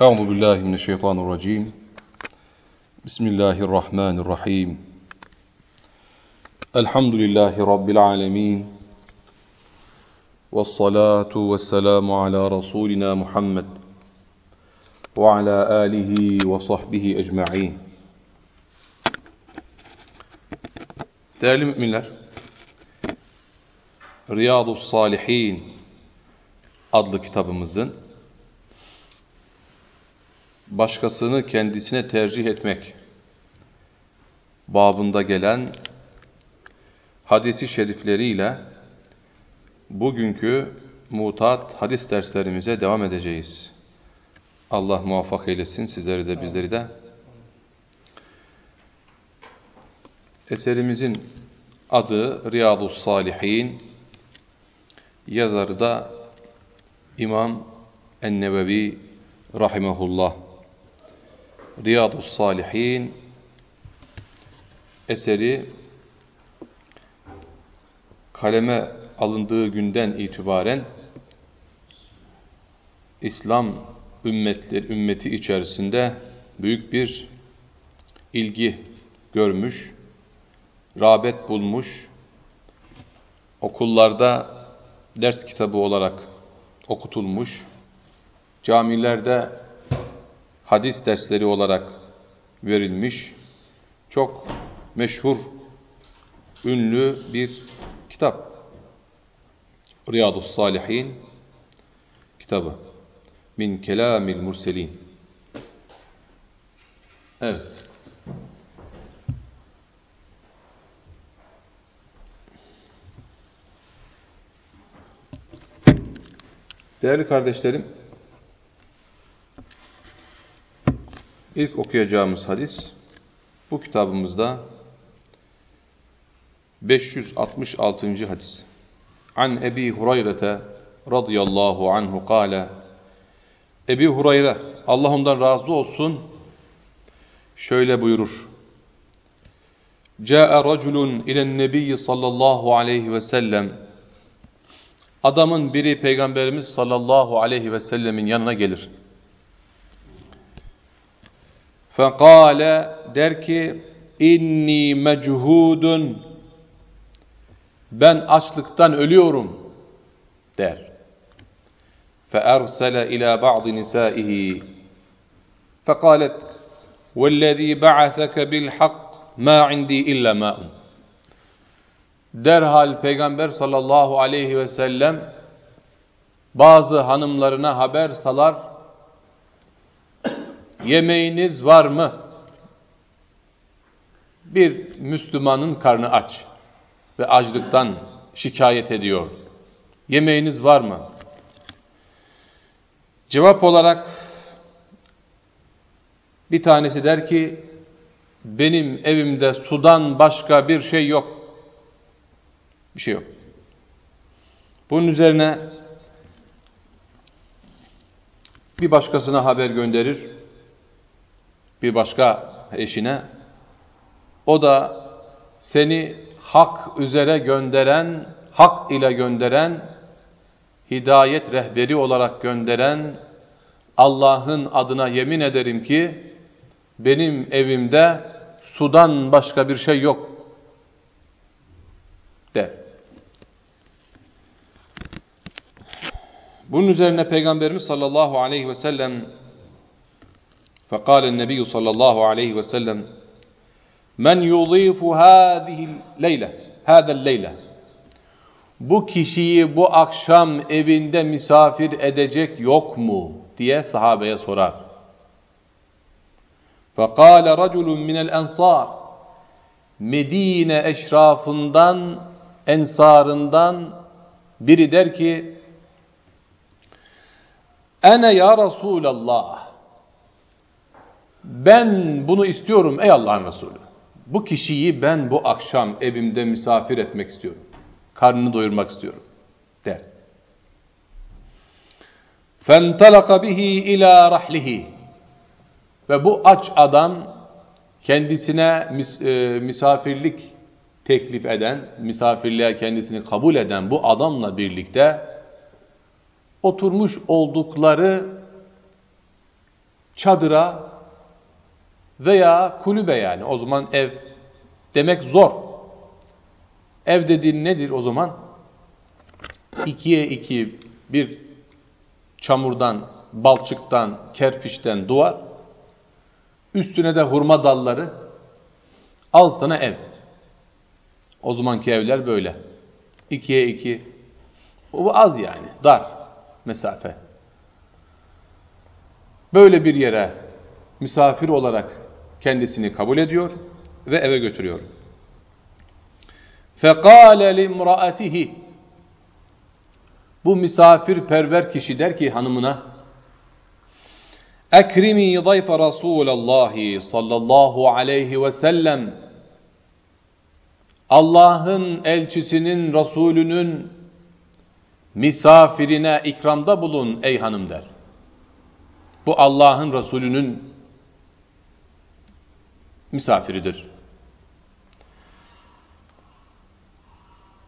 Euzu billahi mineşşeytanirracim. Bismillahirrahmanirrahim. Elhamdülillahi rabbil alamin. Ves salatu vesselamu ala rasulina Muhammed ve ala alihi ve sahbihi ecmaîn. Değerli müminler, Riyadus Salihin adlı kitabımızın başkasını kendisine tercih etmek babında gelen hadisi şerifleriyle bugünkü mutat hadis derslerimize devam edeceğiz. Allah muvaffak eylesin sizleri de bizleri de. Eserimizin adı Riyadu Salihin, yazarı da İmam Ennevevi Rahimehullah. Riyadu Salihin eseri kaleme alındığı günden itibaren İslam ümmetler, ümmeti içerisinde büyük bir ilgi görmüş, rağbet bulmuş, okullarda ders kitabı olarak okutulmuş, camilerde hadis dersleri olarak verilmiş, çok meşhur, ünlü bir kitap. Riyadus Salihin kitabı. Min kelamil murselin. Evet. Değerli kardeşlerim, ilk okuyacağımız hadis bu kitabımızda 566. hadis. An Ebi Hureyre radıyallahu anhu kâle Ebi Hureyre Allah ondan razı olsun şöyle buyurur. Câe raculun ilen nebiyyi sallallahu aleyhi ve sellem Adamın biri Peygamberimiz sallallahu aleyhi ve sellemin yanına gelir. Fekale der ki inni mechudun ben açlıktan ölüyorum der. فأرسل إلى بعض نسائه فقالت والذي بعثك بالحق ما عندي إلا ماء Derhal Peygamber sallallahu aleyhi ve sellem bazı hanımlarına haber salar. Yemeğiniz var mı? Bir Müslümanın karnı aç ve açlıktan şikayet ediyor. Yemeğiniz var mı? Cevap olarak bir tanesi der ki benim evimde sudan başka bir şey yok. Bir şey yok. Bunun üzerine bir başkasına haber gönderir. Bir başka eşine. O da seni hak üzere gönderen, hak ile gönderen, hidayet rehberi olarak gönderen Allah'ın adına yemin ederim ki benim evimde sudan başka bir şey yok der. Bunun üzerine Peygamberimiz sallallahu aleyhi ve sellem فقال النبي صلى الله عليه وسلم Men yudifu hâzihi leyle, hâzel leyle. Bu kişiyi bu akşam evinde misafir edecek yok mu? diye sahabeye sorar. فَقَالَ رَجُلٌ مِنَ الْاَنْصَارِ Medine eşrafından, ensarından biri der ki, Ene ya Resulallah, ben bunu istiyorum ey Allah'ın Resulü. Bu kişiyi ben bu akşam evimde misafir etmek istiyorum. Karnını doyurmak istiyorum. Der. فَانْتَلَقَ بِهِ ila rahlihi Ve bu aç adam kendisine mis e, misafirlik teklif eden, misafirliğe kendisini kabul eden bu adamla birlikte oturmuş oldukları çadıra veya kulübe yani o zaman ev demek zor. Ev dediğin nedir o zaman? İkiye iki bir çamurdan, balçıktan, kerpiçten duvar, üstüne de hurma dalları, al sana ev. O zamanki evler böyle. İkiye iki, bu az yani, dar mesafe. Böyle bir yere misafir olarak kendisini kabul ediyor ve eve götürüyor. فَقَالَ لِمْرَأَتِهِ Bu misafirperver kişi der ki hanımına Ekrimi zayfe Resulallah sallallahu aleyhi ve sellem Allah'ın elçisinin, Resulünün misafirine ikramda bulun ey hanım der. Bu Allah'ın Resulü'nün misafiridir.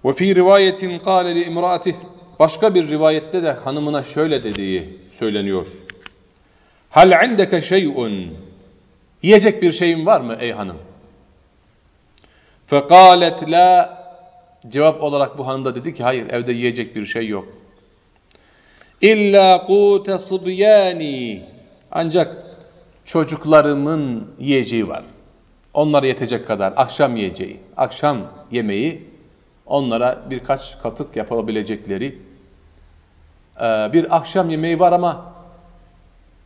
Ve fi rivayetin kâle li imraatih Başka bir rivayette de hanımına şöyle dediği söyleniyor. Hal indeke şey'un Yiyecek bir şeyin var mı ey hanım? Fekalet la Cevap olarak bu hanım da dedi ki hayır evde yiyecek bir şey yok. İlla kute sıbyani Ancak çocuklarımın yiyeceği var. Onlara yetecek kadar akşam yiyeceği, akşam yemeği onlara birkaç katık yapabilecekleri e, bir akşam yemeği var ama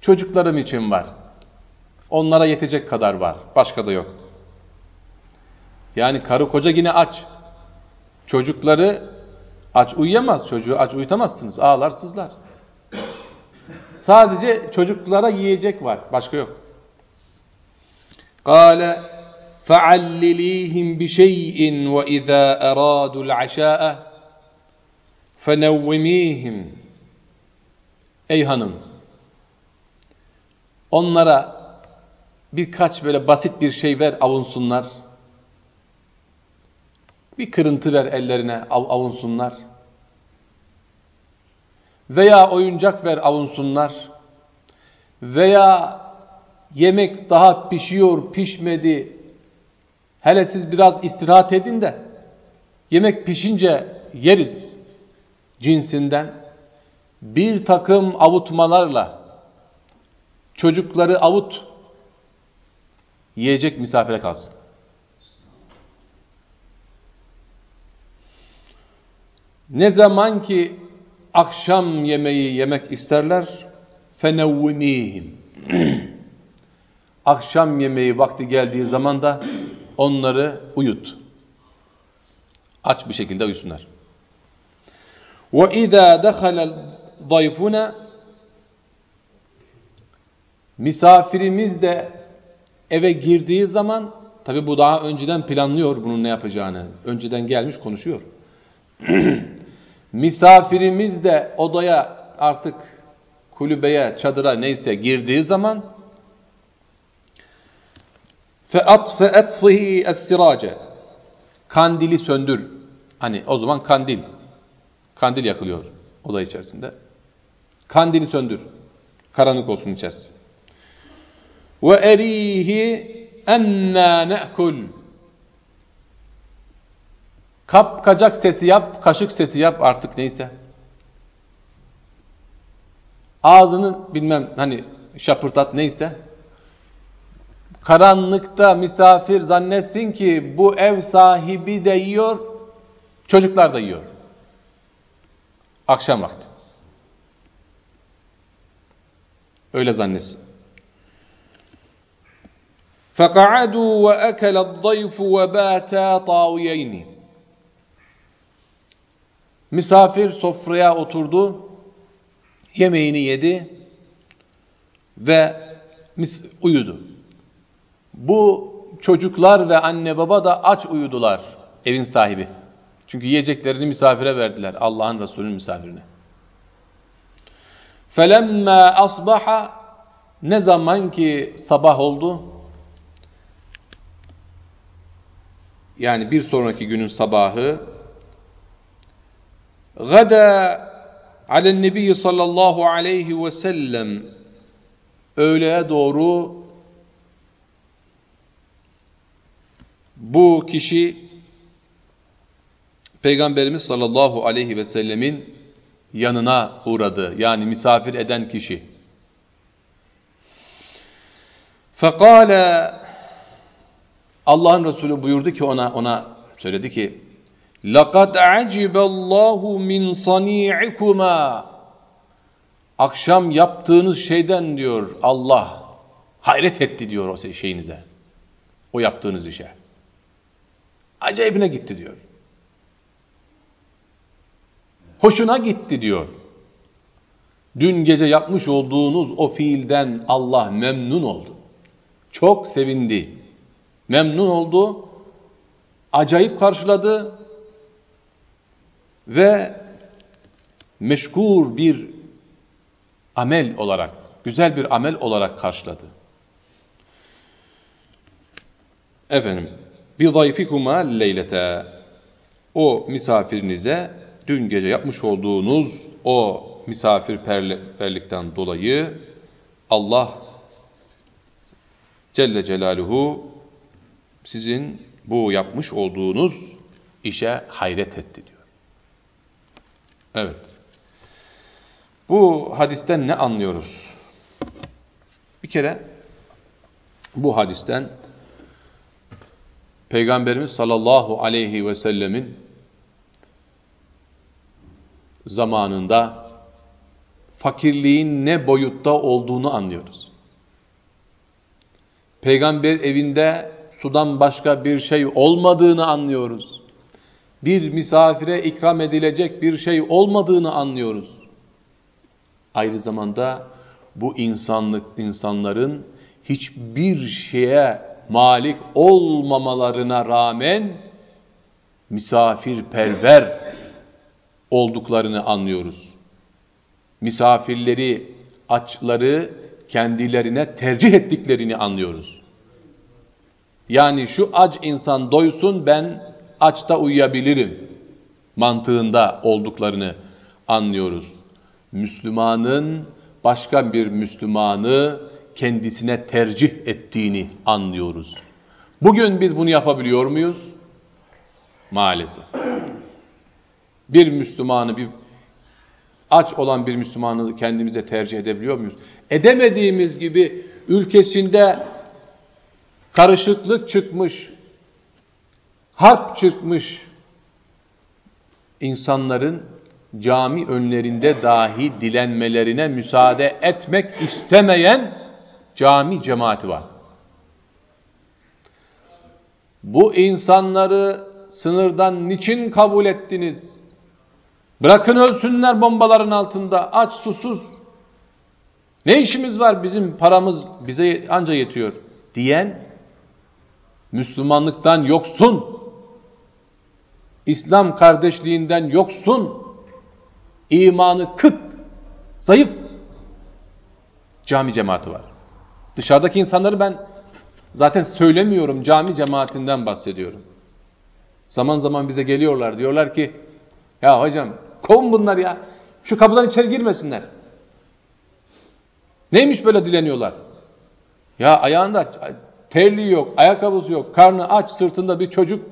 çocuklarım için var. Onlara yetecek kadar var. Başka da yok. Yani karı koca yine aç. Çocukları aç uyuyamaz. Çocuğu aç uyutamazsınız. Ağlar sızlar. Sadece çocuklara yiyecek var. Başka yok. Kale فَعَلِّلِيهِمْ بِشَيْءٍ وَإِذَا أَرَادُوا الْعَشَاءَ فَنَوِّمِيهِمْ Ey hanım! Onlara birkaç böyle basit bir şey ver avunsunlar. Bir kırıntı ver ellerine av, avunsunlar. Veya oyuncak ver avunsunlar. Veya yemek daha pişiyor, pişmedi. Hele siz biraz istirahat edin de yemek pişince yeriz cinsinden bir takım avutmalarla çocukları avut yiyecek misafire kalsın. Ne zaman ki akşam yemeği yemek isterler fenevvimihim akşam yemeği vakti geldiği zaman da onları uyut. Aç bir şekilde uyusunlar. وَاِذَا دَخَلَ zayfuna misafirimiz de eve girdiği zaman tabi bu daha önceden planlıyor bunun ne yapacağını. Önceden gelmiş konuşuyor. misafirimiz de odaya artık kulübeye, çadıra neyse girdiği zaman فَاَطْفِهِ السِّرَاجَ Kandili söndür. Hani o zaman kandil. Kandil yakılıyor oda içerisinde. Kandili söndür. Karanlık olsun içerisi. Ve erihi enna ne'kul. Kap kacak sesi yap, kaşık sesi yap artık neyse. Ağzını bilmem hani şapırtat neyse. Karanlıkta misafir zannetsin ki bu ev sahibi de yiyor, çocuklar da yiyor. Akşam vakti. Öyle zannetsin. فَقَعَدُوا وَأَكَلَ الضَّيْفُ وَبَاتَا طَاوِيَيْنِ Misafir sofraya oturdu, yemeğini yedi ve uyudu. Bu çocuklar ve anne baba da aç uyudular evin sahibi. Çünkü yiyeceklerini misafire verdiler Allah'ın Resulü'nün misafirine. Felemma asbaha ne zaman ki sabah oldu yani bir sonraki günün sabahı gada alen sallallahu aleyhi ve sellem öğleye doğru bu kişi Peygamberimiz sallallahu aleyhi ve sellemin yanına uğradı. Yani misafir eden kişi. Fekale Allah'ın Resulü buyurdu ki ona ona söyledi ki لَقَدْ عَجِبَ اللّٰهُ مِنْ صَنِيعِكُمَا Akşam yaptığınız şeyden diyor Allah hayret etti diyor o şeyinize. O yaptığınız işe. Acayibine gitti diyor. Hoşuna gitti diyor. Dün gece yapmış olduğunuz o fiilden Allah memnun oldu. Çok sevindi. Memnun oldu. Acayip karşıladı. Ve meşkur bir amel olarak, güzel bir amel olarak karşıladı. Efendim, zayfikuma leylete o misafirinize dün gece yapmış olduğunuz o misafirperlikten dolayı Allah Celle Celaluhu sizin bu yapmış olduğunuz işe hayret etti diyor. Evet. Bu hadisten ne anlıyoruz? Bir kere bu hadisten Peygamberimiz sallallahu aleyhi ve sellemin zamanında fakirliğin ne boyutta olduğunu anlıyoruz. Peygamber evinde sudan başka bir şey olmadığını anlıyoruz. Bir misafire ikram edilecek bir şey olmadığını anlıyoruz. Aynı zamanda bu insanlık insanların hiçbir şeye malik olmamalarına rağmen misafirperver olduklarını anlıyoruz. Misafirleri, açları kendilerine tercih ettiklerini anlıyoruz. Yani şu aç insan doysun ben açta uyuyabilirim mantığında olduklarını anlıyoruz. Müslümanın başka bir Müslümanı kendisine tercih ettiğini anlıyoruz. Bugün biz bunu yapabiliyor muyuz? Maalesef. Bir Müslümanı, bir aç olan bir Müslümanı kendimize tercih edebiliyor muyuz? Edemediğimiz gibi ülkesinde karışıklık çıkmış, harp çıkmış insanların cami önlerinde dahi dilenmelerine müsaade etmek istemeyen cami cemaati var. Bu insanları sınırdan niçin kabul ettiniz? Bırakın ölsünler bombaların altında, aç susuz. Ne işimiz var bizim paramız bize anca yetiyor diyen Müslümanlıktan yoksun, İslam kardeşliğinden yoksun, imanı kıt, zayıf cami cemaati var. Dışarıdaki insanları ben zaten söylemiyorum, cami cemaatinden bahsediyorum. Zaman zaman bize geliyorlar, diyorlar ki, ya hocam kovun bunlar ya, şu kapıdan içeri girmesinler. Neymiş böyle dileniyorlar? Ya ayağında terliği yok, ayakkabısı yok, karnı aç, sırtında bir çocuk.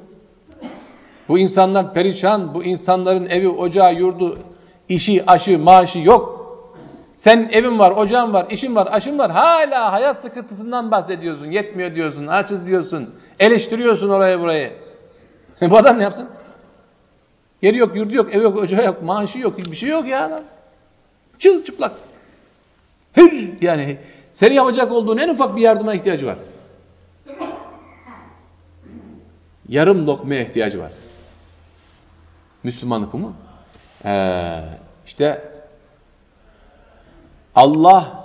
Bu insanlar perişan, bu insanların evi, ocağı, yurdu, işi, aşı, maaşı yok. Sen evin var, ocağın var, işin var, aşın var. Hala hayat sıkıntısından bahsediyorsun. Yetmiyor diyorsun, açız diyorsun. Eleştiriyorsun oraya burayı. bu adam ne yapsın? Yeri yok, yurdu yok, evi yok, ocağı yok, maaşı yok, hiçbir şey yok ya adam. Çıl çıplak. Hür yani senin yapacak olduğun en ufak bir yardıma ihtiyacı var. Yarım lokmaya ihtiyacı var. Müslümanlık bu mu? Ee, işte Allah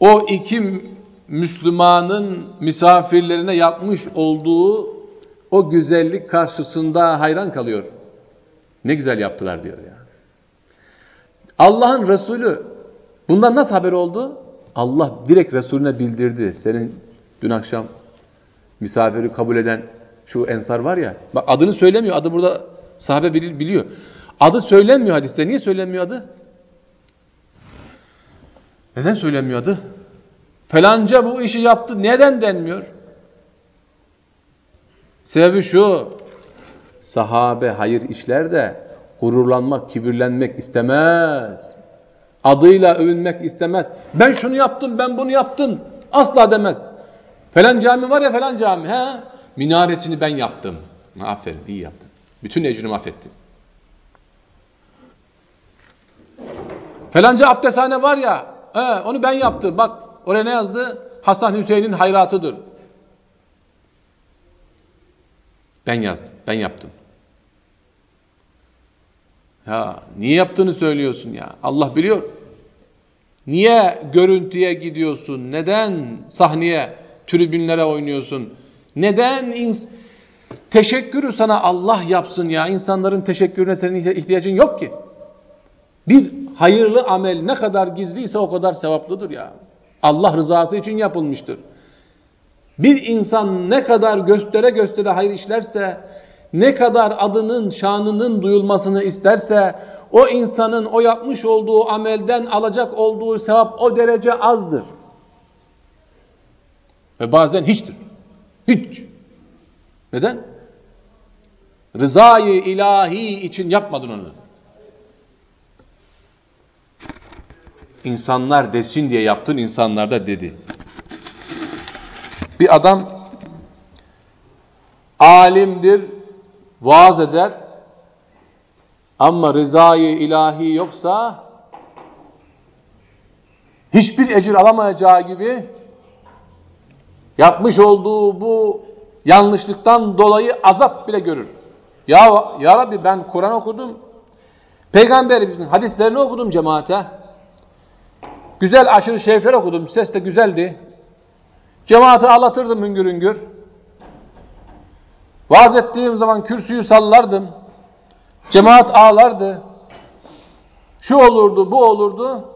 o iki Müslümanın misafirlerine yapmış olduğu o güzellik karşısında hayran kalıyor. Ne güzel yaptılar diyor ya. Allah'ın Resulü bundan nasıl haber oldu? Allah direkt Resulüne bildirdi. Senin dün akşam misafiri kabul eden şu ensar var ya. Bak adını söylemiyor. Adı burada sahabe biliyor. Adı söylenmiyor hadiste. Niye söylenmiyor adı? Neden söylenmiyor adı? Felanca bu işi yaptı. Neden denmiyor? Sebebi şu. Sahabe hayır işler de gururlanmak, kibirlenmek istemez. Adıyla övünmek istemez. Ben şunu yaptım, ben bunu yaptım. Asla demez. Falan cami var ya falan cami. He? Minaresini ben yaptım. Aferin, iyi yaptın. Bütün ecrini affettim. Falanca abdesthane var ya, he, onu ben yaptım. Bak oraya ne yazdı? Hasan Hüseyin'in hayratıdır. Ben yazdım, ben yaptım. Ya niye yaptığını söylüyorsun ya? Allah biliyor. Niye görüntüye gidiyorsun? Neden sahneye, tribünlere oynuyorsun? Neden ins teşekkürü sana Allah yapsın ya? İnsanların teşekkürüne senin ihtiyacın yok ki. Bir hayırlı amel ne kadar gizliyse o kadar sevaplıdır ya. Allah rızası için yapılmıştır. Bir insan ne kadar göstere göstere hayır işlerse, ne kadar adının, şanının duyulmasını isterse, o insanın o yapmış olduğu amelden alacak olduğu sevap o derece azdır. Ve bazen hiçtir. Hiç. Neden? Rızayı ilahi için yapmadın onu. İnsanlar desin diye yaptın, insanlar da dedi. Bir adam alimdir, vaaz eder ama rızayı ilahi yoksa hiçbir ecir alamayacağı gibi yapmış olduğu bu yanlışlıktan dolayı azap bile görür. Ya, ya Rabbi ben Kur'an okudum, Peygamberimizin hadislerini okudum cemaate. Güzel aşırı şerifler okudum. Ses de güzeldi. Cemaati ağlatırdım hüngür hüngür. Vaaz ettiğim zaman kürsüyü sallardım. Cemaat ağlardı. Şu olurdu, bu olurdu.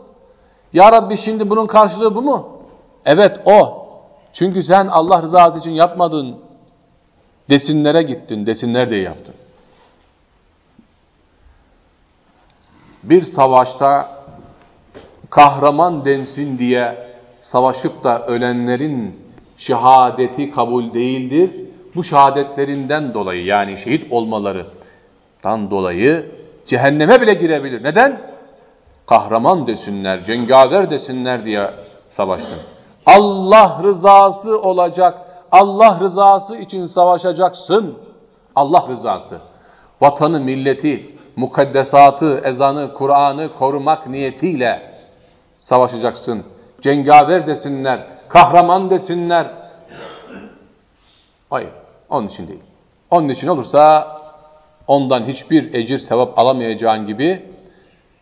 Ya Rabbi şimdi bunun karşılığı bu mu? Evet o. Çünkü sen Allah rızası için yapmadın. Desinlere gittin, desinler diye yaptın. Bir savaşta kahraman densin diye savaşıp da ölenlerin şehadeti kabul değildir. Bu şehadetlerinden dolayı yani şehit olmalarından dolayı cehenneme bile girebilir. Neden? Kahraman desinler, cengaver desinler diye savaştın. Allah rızası olacak. Allah rızası için savaşacaksın. Allah rızası. Vatanı, milleti, mukaddesatı, ezanı, Kur'an'ı korumak niyetiyle savaşacaksın. Cengaver desinler, kahraman desinler. Hayır, onun için değil. Onun için olursa ondan hiçbir ecir sevap alamayacağın gibi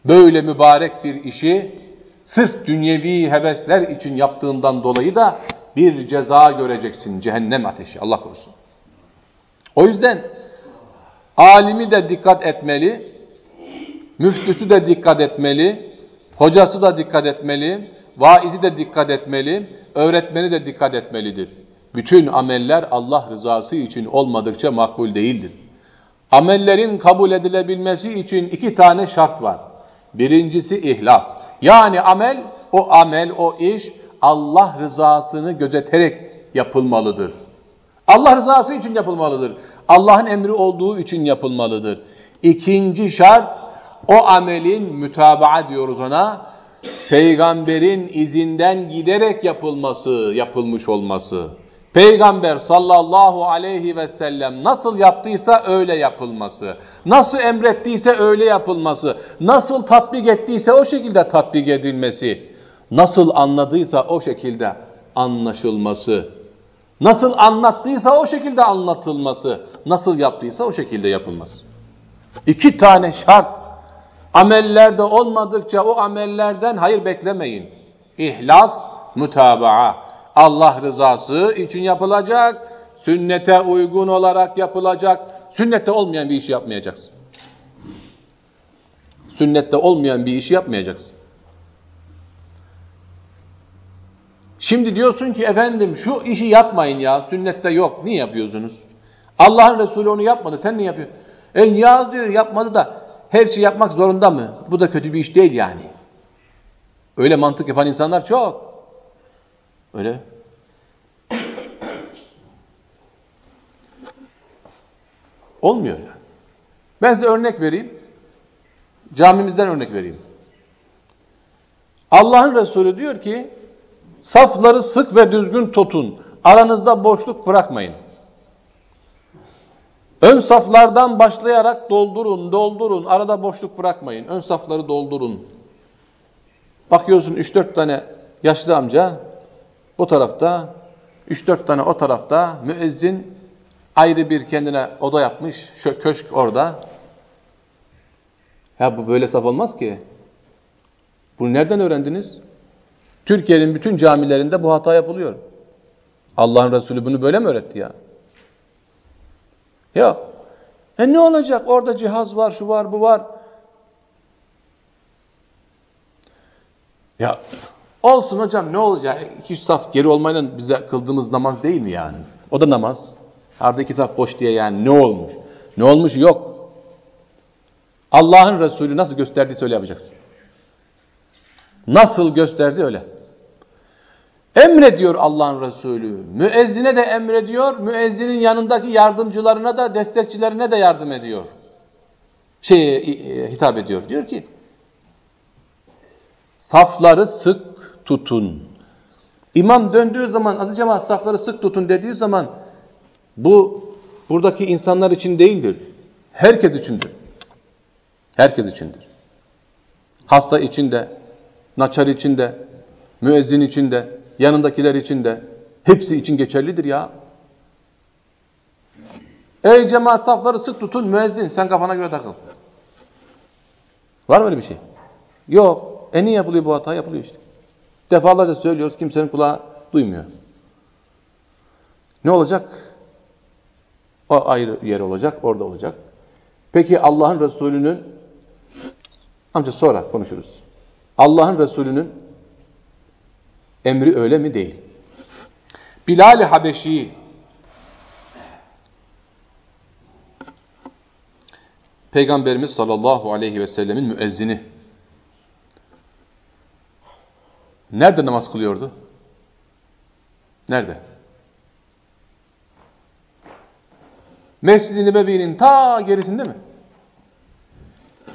böyle mübarek bir işi sırf dünyevi hevesler için yaptığından dolayı da bir ceza göreceksin. Cehennem ateşi. Allah korusun. O yüzden alimi de dikkat etmeli, müftüsü de dikkat etmeli, Hocası da dikkat etmeli, vaizi de dikkat etmeli, öğretmeni de dikkat etmelidir. Bütün ameller Allah rızası için olmadıkça makbul değildir. Amellerin kabul edilebilmesi için iki tane şart var. Birincisi ihlas. Yani amel, o amel, o iş Allah rızasını gözeterek yapılmalıdır. Allah rızası için yapılmalıdır. Allah'ın emri olduğu için yapılmalıdır. İkinci şart o amelin mütabaa diyoruz ona. Peygamberin izinden giderek yapılması, yapılmış olması. Peygamber sallallahu aleyhi ve sellem nasıl yaptıysa öyle yapılması. Nasıl emrettiyse öyle yapılması. Nasıl tatbik ettiyse o şekilde tatbik edilmesi. Nasıl anladıysa o şekilde anlaşılması. Nasıl anlattıysa o şekilde anlatılması. Nasıl yaptıysa o şekilde yapılması. İki tane şart Amellerde olmadıkça o amellerden hayır beklemeyin. İhlas, mutabaa. Allah rızası için yapılacak, sünnete uygun olarak yapılacak. Sünnette olmayan bir işi yapmayacaksın. Sünnette olmayan bir işi yapmayacaksın. Şimdi diyorsun ki efendim şu işi yapmayın ya sünnette yok. Niye yapıyorsunuz? Allah'ın Resulü onu yapmadı sen niye yapıyorsun? E ya diyor yapmadı da şeyi yapmak zorunda mı? Bu da kötü bir iş değil yani. Öyle mantık yapan insanlar çok. Öyle. Olmuyor yani. Ben size örnek vereyim. Camimizden örnek vereyim. Allah'ın Resulü diyor ki safları sık ve düzgün tutun. Aranızda boşluk bırakmayın. Ön saflardan başlayarak doldurun, doldurun. Arada boşluk bırakmayın. Ön safları doldurun. Bakıyorsun 3-4 tane yaşlı amca bu tarafta, 3-4 tane o tarafta. Müezzin ayrı bir kendine oda yapmış. Şu köşk orada. Ya bu böyle saf olmaz ki. Bunu nereden öğrendiniz? Türkiye'nin bütün camilerinde bu hata yapılıyor. Allah'ın Resulü bunu böyle mi öğretti ya? Yok. E ne olacak? Orada cihaz var, şu var, bu var. Ya olsun hocam ne olacak? İki saf geri olmayla bize kıldığımız namaz değil mi yani? O da namaz. Arada iki saf boş diye yani ne olmuş? Ne olmuş yok. Allah'ın Resulü nasıl gösterdiyse öyle yapacaksın. Nasıl gösterdi öyle. Emrediyor Allah'ın Resulü. Müezzine de emrediyor. Müezzinin yanındaki yardımcılarına da destekçilerine de yardım ediyor. Şey hitap ediyor. Diyor ki safları sık tutun. İmam döndüğü zaman azı cemaat safları sık tutun dediği zaman bu buradaki insanlar için değildir. Herkes içindir. Herkes içindir. Hasta içinde, naçar içinde, müezzin içinde, yanındakiler için de hepsi için geçerlidir ya. Ey cemaat safları sık tutun müezzin sen kafana göre takıl. Var mı öyle bir şey? Yok. E niye yapılıyor bu hata? Yapılıyor işte. Defalarca söylüyoruz kimsenin kulağı duymuyor. Ne olacak? O ayrı yer olacak, orada olacak. Peki Allah'ın Resulü'nün amca sonra konuşuruz. Allah'ın Resulü'nün Emri öyle mi? Değil. Bilal-i Habeşi Peygamberimiz sallallahu aleyhi ve sellemin müezzini nerede namaz kılıyordu? Nerede? Mescid-i Nebevi'nin ta gerisinde mi?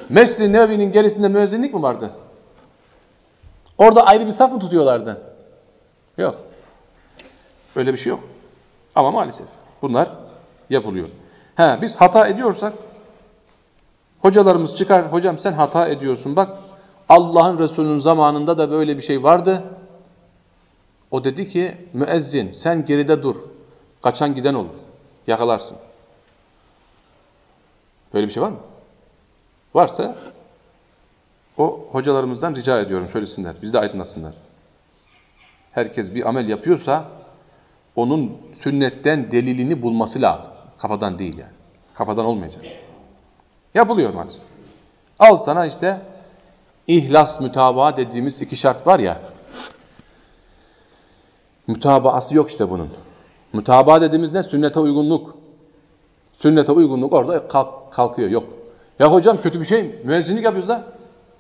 Mescid-i Nebevi'nin gerisinde müezzinlik mi vardı? Orada ayrı bir saf mı tutuyorlardı? Yok. Öyle bir şey yok. Ama maalesef bunlar yapılıyor. He, biz hata ediyorsak hocalarımız çıkar, hocam sen hata ediyorsun bak Allah'ın Resulü'nün zamanında da böyle bir şey vardı. O dedi ki müezzin sen geride dur. Kaçan giden olur. Yakalarsın. Böyle bir şey var mı? Varsa o hocalarımızdan rica ediyorum söylesinler. Biz de aydınlatsınlar herkes bir amel yapıyorsa onun sünnetten delilini bulması lazım. Kafadan değil yani. Kafadan olmayacak. Yapılıyor maalesef. Al sana işte ihlas mütabaa dediğimiz iki şart var ya. Mütabaası yok işte bunun. Mütabaa dediğimiz ne? Sünnete uygunluk. Sünnete uygunluk orada kalk, kalkıyor. Yok. Ya hocam kötü bir şey mi? Müezzinlik yapıyoruz da.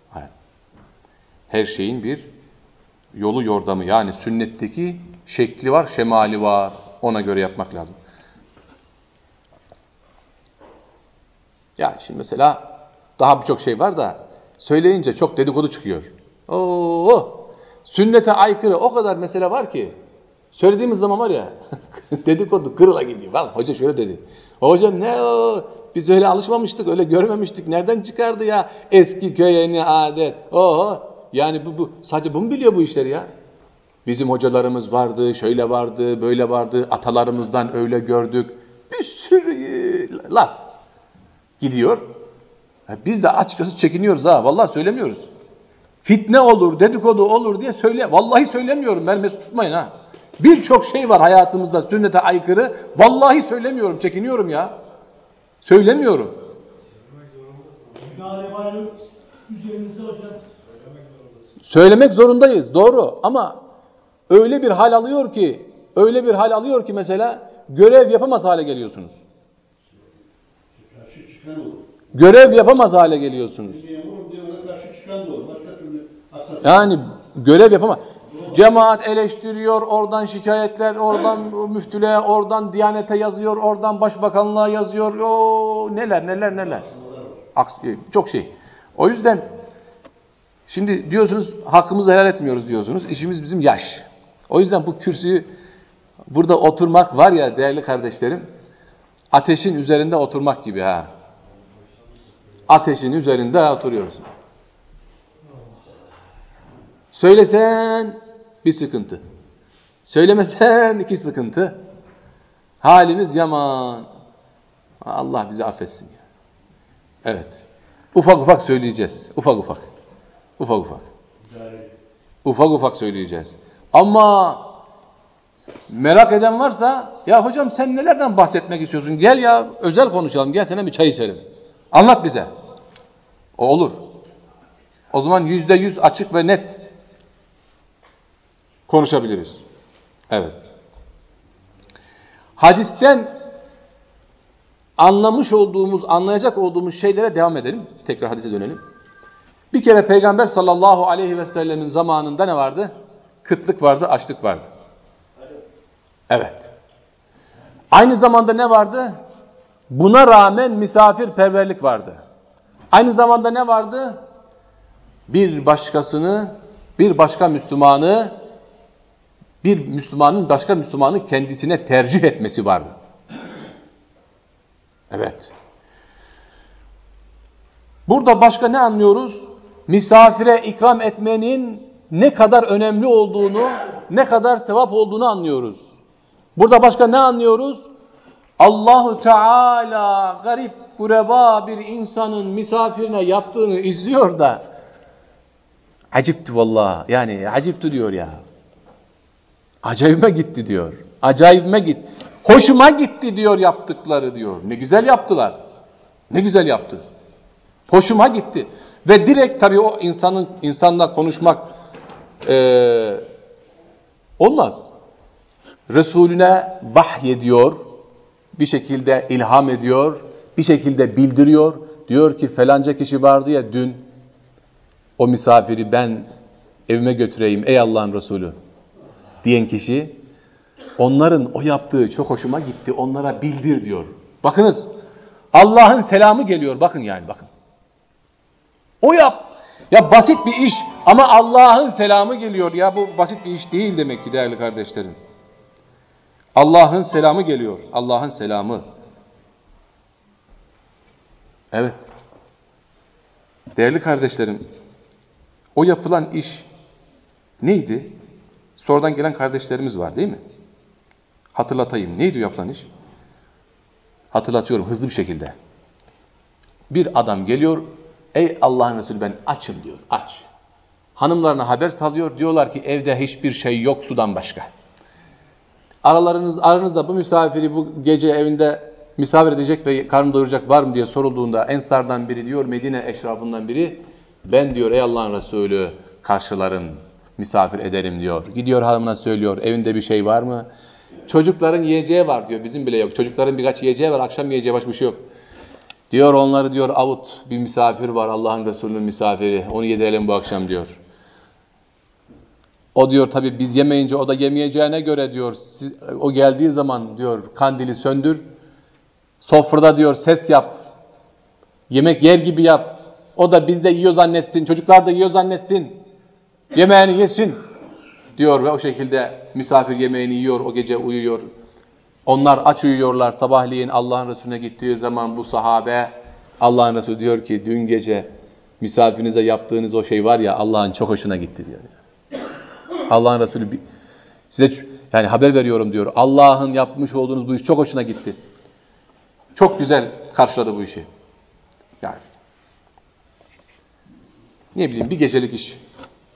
Hayır. Her şeyin bir yolu yordamı yani sünnetteki şekli var, şemali var. Ona göre yapmak lazım. Ya şimdi mesela daha birçok şey var da söyleyince çok dedikodu çıkıyor. Oo, sünnete aykırı o kadar mesele var ki söylediğimiz zaman var ya dedikodu kırıla gidiyor. Bak hoca şöyle dedi. Hocam ne o? Biz öyle alışmamıştık, öyle görmemiştik. Nereden çıkardı ya eski köy yeni adet? Oo, yani bu, bu sadece bu mu biliyor bu işleri ya? Bizim hocalarımız vardı, şöyle vardı, böyle vardı, atalarımızdan öyle gördük. Bir sürü e, laf gidiyor. Biz de açıkçası çekiniyoruz ha. Vallahi söylemiyoruz. Fitne olur, dedikodu olur diye söyle. Vallahi söylemiyorum. Ben mesut tutmayın ha. Birçok şey var hayatımızda sünnete aykırı. Vallahi söylemiyorum, çekiniyorum ya. Söylemiyorum. Üzerinizde hocam. Söylemek zorundayız doğru ama öyle bir hal alıyor ki öyle bir hal alıyor ki mesela görev yapamaz hale geliyorsunuz. Görev yapamaz hale geliyorsunuz. Yani görev yapamaz. Cemaat eleştiriyor, oradan şikayetler, oradan müftülüğe, oradan diyanete yazıyor, oradan başbakanlığa yazıyor. O neler neler neler. Çok şey. O yüzden şimdi diyorsunuz hakkımızı helal etmiyoruz diyorsunuz. İşimiz bizim yaş. O yüzden bu kürsüyü burada oturmak var ya değerli kardeşlerim ateşin üzerinde oturmak gibi ha. Ateşin üzerinde oturuyorsun. Söylesen bir sıkıntı. Söylemesen iki sıkıntı. Halimiz yaman. Allah bizi affetsin. Evet. Ufak ufak söyleyeceğiz. Ufak ufak. Ufak ufak. Ufak ufak söyleyeceğiz. Ama merak eden varsa ya hocam sen nelerden bahsetmek istiyorsun? Gel ya özel konuşalım. Gel sana bir çay içelim. Anlat bize. O olur. O zaman yüzde yüz açık ve net konuşabiliriz. Evet. Hadisten anlamış olduğumuz, anlayacak olduğumuz şeylere devam edelim. Tekrar hadise dönelim. Bir kere Peygamber sallallahu aleyhi ve sellemin zamanında ne vardı? Kıtlık vardı, açlık vardı. Evet. Aynı zamanda ne vardı? Buna rağmen misafirperverlik vardı. Aynı zamanda ne vardı? Bir başkasını, bir başka Müslümanı, bir Müslümanın başka Müslümanı kendisine tercih etmesi vardı. Evet. Burada başka ne anlıyoruz? Misafire ikram etmenin ne kadar önemli olduğunu, ne kadar sevap olduğunu anlıyoruz. Burada başka ne anlıyoruz? Allahu Teala garip, gureba bir insanın misafirine yaptığını izliyor da acipti vallahi. Yani acipti diyor ya. Acayime gitti diyor. Acayime gitti. Hoşuma gitti diyor yaptıkları diyor. Ne güzel yaptılar. Ne güzel yaptı. Hoşuma gitti. Ve direkt tabii o insanın insanla konuşmak e, olmaz. Resulüne vahyediyor, bir şekilde ilham ediyor, bir şekilde bildiriyor. Diyor ki falanca kişi vardı ya dün o misafiri ben evime götüreyim ey Allah'ın Resulü diyen kişi onların o yaptığı çok hoşuma gitti onlara bildir diyor. Bakınız Allah'ın selamı geliyor bakın yani bakın. O yap. Ya basit bir iş ama Allah'ın selamı geliyor. Ya bu basit bir iş değil demek ki değerli kardeşlerim. Allah'ın selamı geliyor. Allah'ın selamı. Evet. Değerli kardeşlerim, o yapılan iş neydi? Sonradan gelen kardeşlerimiz var değil mi? Hatırlatayım. Neydi yapılan iş? Hatırlatıyorum hızlı bir şekilde. Bir adam geliyor, ey Allah'ın Resulü ben açım diyor, aç. Hanımlarına haber salıyor, diyorlar ki evde hiçbir şey yok sudan başka. Aralarınız, aranızda bu misafiri bu gece evinde misafir edecek ve karnı doyuracak var mı diye sorulduğunda Ensardan biri diyor, Medine eşrafından biri, ben diyor ey Allah'ın Resulü karşılarım, misafir ederim diyor. Gidiyor hanımına söylüyor evinde bir şey var mı? Çocukların yiyeceği var diyor bizim bile yok. Çocukların birkaç yiyeceği var akşam yiyeceği başka bir şey yok. Diyor onları diyor avut bir misafir var Allah'ın Resulü'nün misafiri onu yedirelim bu akşam diyor. O diyor tabi biz yemeyince o da yemeyeceğine göre diyor siz, o geldiği zaman diyor kandili söndür. Sofrada diyor ses yap. Yemek yer gibi yap. O da biz de yiyor zannetsin. Çocuklar da yiyor zannetsin. Yemeğini yesin diyor ve o şekilde misafir yemeğini yiyor, o gece uyuyor. Onlar aç uyuyorlar. Sabahleyin Allah'ın Resulüne gittiği zaman bu sahabe Allah'ın Resulü diyor ki dün gece misafirinize yaptığınız o şey var ya Allah'ın çok hoşuna gitti diyor. Allah'ın Resulü size yani haber veriyorum diyor. Allah'ın yapmış olduğunuz bu iş çok hoşuna gitti. Çok güzel karşıladı bu işi. Yani ne bileyim bir gecelik iş.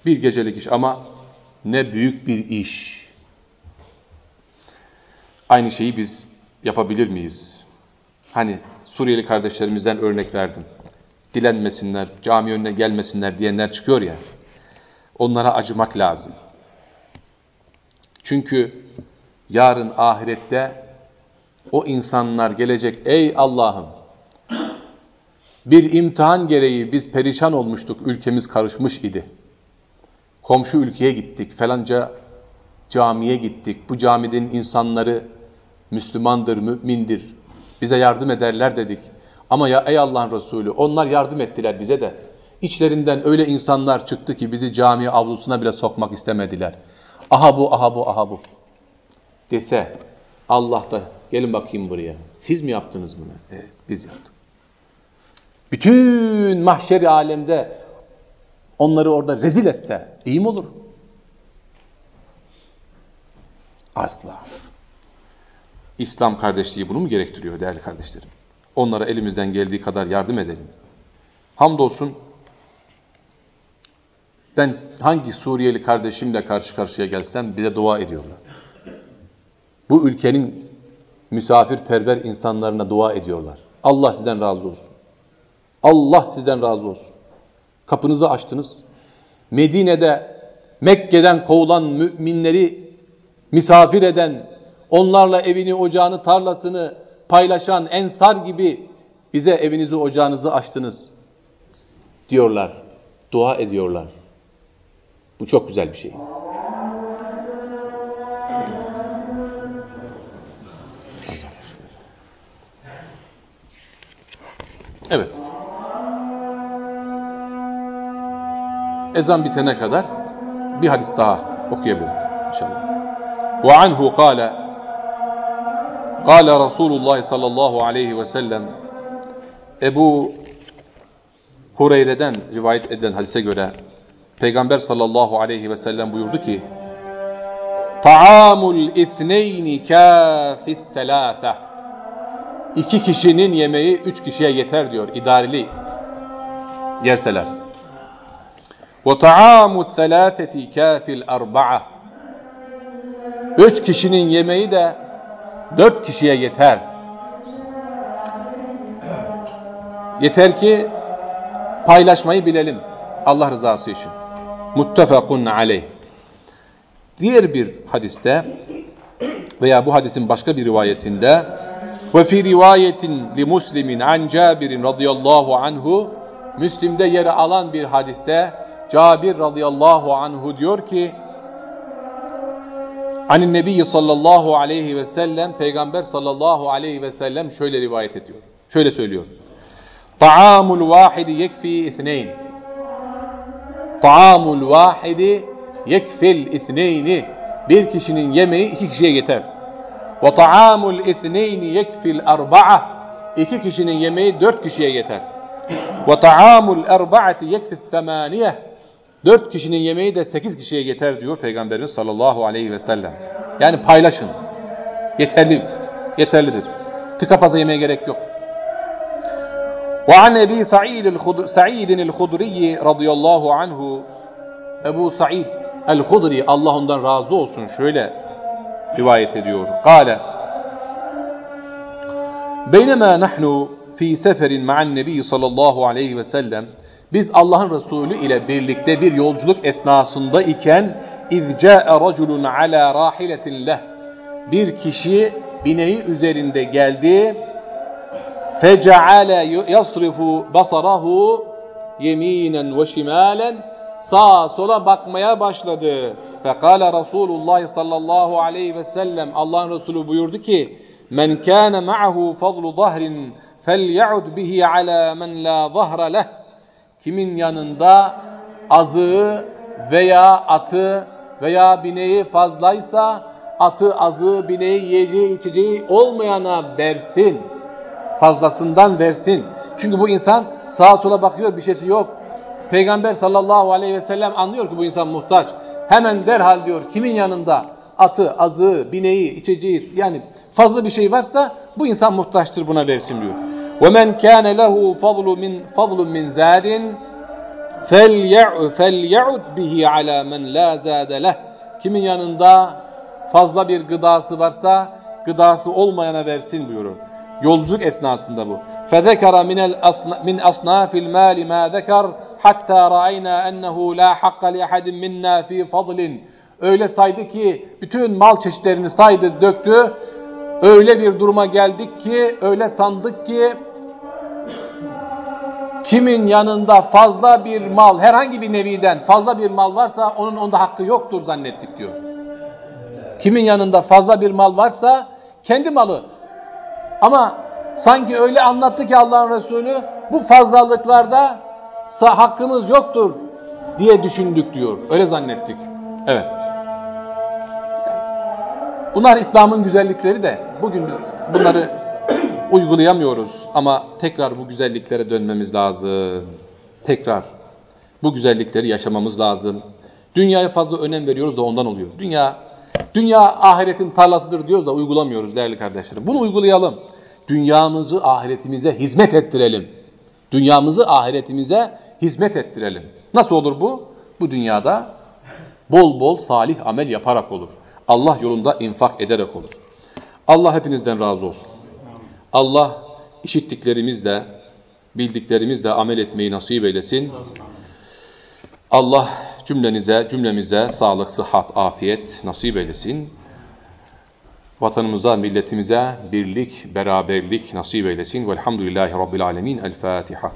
Bir gecelik iş ama ne büyük bir iş. Aynı şeyi biz yapabilir miyiz? Hani Suriyeli kardeşlerimizden örnek verdim. Dilenmesinler, cami önüne gelmesinler diyenler çıkıyor ya. Onlara acımak lazım. Çünkü yarın ahirette o insanlar gelecek. Ey Allah'ım bir imtihan gereği biz perişan olmuştuk, ülkemiz karışmış idi. komşu ülkeye gittik, falanca camiye gittik. Bu caminin insanları Müslümandır, mümindir. Bize yardım ederler dedik. Ama ya ey Allah'ın Resulü onlar yardım ettiler bize de. İçlerinden öyle insanlar çıktı ki bizi cami avlusuna bile sokmak istemediler. Aha bu, aha bu, aha bu. Dese Allah da gelin bakayım buraya. Siz mi yaptınız bunu? Evet biz yaptık. Bütün mahşeri alemde onları orada rezil etse iyi mi olur? Asla. İslam kardeşliği bunu mu gerektiriyor değerli kardeşlerim? Onlara elimizden geldiği kadar yardım edelim. Hamdolsun ben hangi Suriyeli kardeşimle karşı karşıya gelsem bize dua ediyorlar. Bu ülkenin misafirperver insanlarına dua ediyorlar. Allah sizden razı olsun. Allah sizden razı olsun. Kapınızı açtınız. Medine'de Mekke'den kovulan müminleri misafir eden, onlarla evini, ocağını, tarlasını paylaşan ensar gibi bize evinizi, ocağınızı açtınız diyorlar. Dua ediyorlar. Bu çok güzel bir şey. Evet. Ezan bitene kadar bir hadis daha okuyabilirim inşallah. Ve anhu kâle Kâle Resulullah sallallahu aleyhi ve sellem Ebu Hureyre'den rivayet edilen hadise göre Peygamber sallallahu aleyhi ve sellem buyurdu ki Ta'amul ithneyni kâfit telâfe İki kişinin yemeği üç kişiye yeter diyor idareli yerseler. Ve ta'amu thelâfeti kâfil arba'a Üç kişinin yemeği de dört kişiye yeter. Yeter ki paylaşmayı bilelim Allah rızası için. Muttefakun aleyh. Diğer bir hadiste veya bu hadisin başka bir rivayetinde ve fi rivayetin li muslimin an Cabir radıyallahu anhu Müslim'de yer alan bir hadiste Cabir radıyallahu anhu diyor ki Anin Nebi sallallahu aleyhi ve sellem Peygamber sallallahu aleyhi ve sellem şöyle rivayet ediyor. Şöyle söylüyor. Ta'amul vahidi yekfi ithneyn. Ta'amul vahidi yekfil ithneyni. Bir kişinin yemeği iki kişiye yeter. Ve ta'amul ithneyni yekfil arba'a. İki kişinin yemeği dört kişiye yeter. Ve ta'amul erba'ati yekfil temaniye. Dört kişinin yemeği de sekiz kişiye yeter diyor Peygamberimiz sallallahu aleyhi ve sellem. Yani paylaşın. Yeterli, yeterlidir. Tıka paza yemeye gerek yok. وعن أبي سعيد سعيد الخدري رضي الله عنه Ebu Said el-Hudri Allah ondan razı olsun şöyle rivayet ediyor. Kale Beynema nahnu fi seferin ma'an nebi sallallahu aleyhi ve sellem biz Allah'ın Resulü ile birlikte bir yolculuk esnasında iken izca'e raculun ala rahiletin leh. Bir kişi bineği üzerinde geldi. Feceale yasrifu basarahu yeminen ve şimalen. Sağa sola bakmaya başladı. Fekala Resulullah sallallahu aleyhi ve sellem Allah'ın Resulü buyurdu ki Men kana ma'ahu fadlu zahrin felya'ud bihi ala men la zahra leh. Kimin yanında azığı veya atı veya bineği fazlaysa atı, azığı, bineği, yiyeceği, içeceği olmayana versin. Fazlasından versin. Çünkü bu insan sağa sola bakıyor bir şeysi yok. Peygamber sallallahu aleyhi ve sellem anlıyor ki bu insan muhtaç. Hemen derhal diyor kimin yanında atı, azığı, bineği, içeceği yani fazla bir şey varsa bu insan muhtaçtır buna versin diyor. وَمَنْ كَانَ لَهُ فَضْلُ مِنْ فَضْلٌ مِنْ زَادٍ فَلْيَعُدْ بِهِ عَلَى مَنْ لَا زَادَ لَهُ Kimin yanında fazla bir gıdası varsa gıdası olmayana versin buyuruyor. Yolculuk esnasında bu. فَذَكَرَ مِنَ مِنْ أَصْنَافِ الْمَالِ مَا ذَكَرْ حَتَّى رَأَيْنَا أَنَّهُ لَا حَقَّ لِأَحَدٍ مِنَّا ف۪ي فَضْلٍ Öyle saydı ki bütün mal çeşitlerini saydı, döktü. Öyle bir duruma geldik ki, öyle sandık ki Kimin yanında fazla bir mal, herhangi bir neviden fazla bir mal varsa onun onda hakkı yoktur zannettik diyor. Kimin yanında fazla bir mal varsa kendi malı. Ama sanki öyle anlattı ki Allah'ın Resulü bu fazlalıklarda hakkımız yoktur diye düşündük diyor. Öyle zannettik. Evet. Bunlar İslam'ın güzellikleri de bugün biz bunları uygulayamıyoruz ama tekrar bu güzelliklere dönmemiz lazım. Tekrar bu güzellikleri yaşamamız lazım. Dünyaya fazla önem veriyoruz da ondan oluyor. Dünya dünya ahiretin tarlasıdır diyoruz da uygulamıyoruz değerli kardeşlerim. Bunu uygulayalım. Dünyamızı ahiretimize hizmet ettirelim. Dünyamızı ahiretimize hizmet ettirelim. Nasıl olur bu? Bu dünyada bol bol salih amel yaparak olur. Allah yolunda infak ederek olur. Allah hepinizden razı olsun. Allah işittiklerimizle, bildiklerimizle amel etmeyi nasip eylesin. Allah cümlenize, cümlemize sağlık, sıhhat, afiyet nasip eylesin. Vatanımıza, milletimize birlik, beraberlik nasip eylesin. Velhamdülillahi Rabbil Alemin. El Fatiha.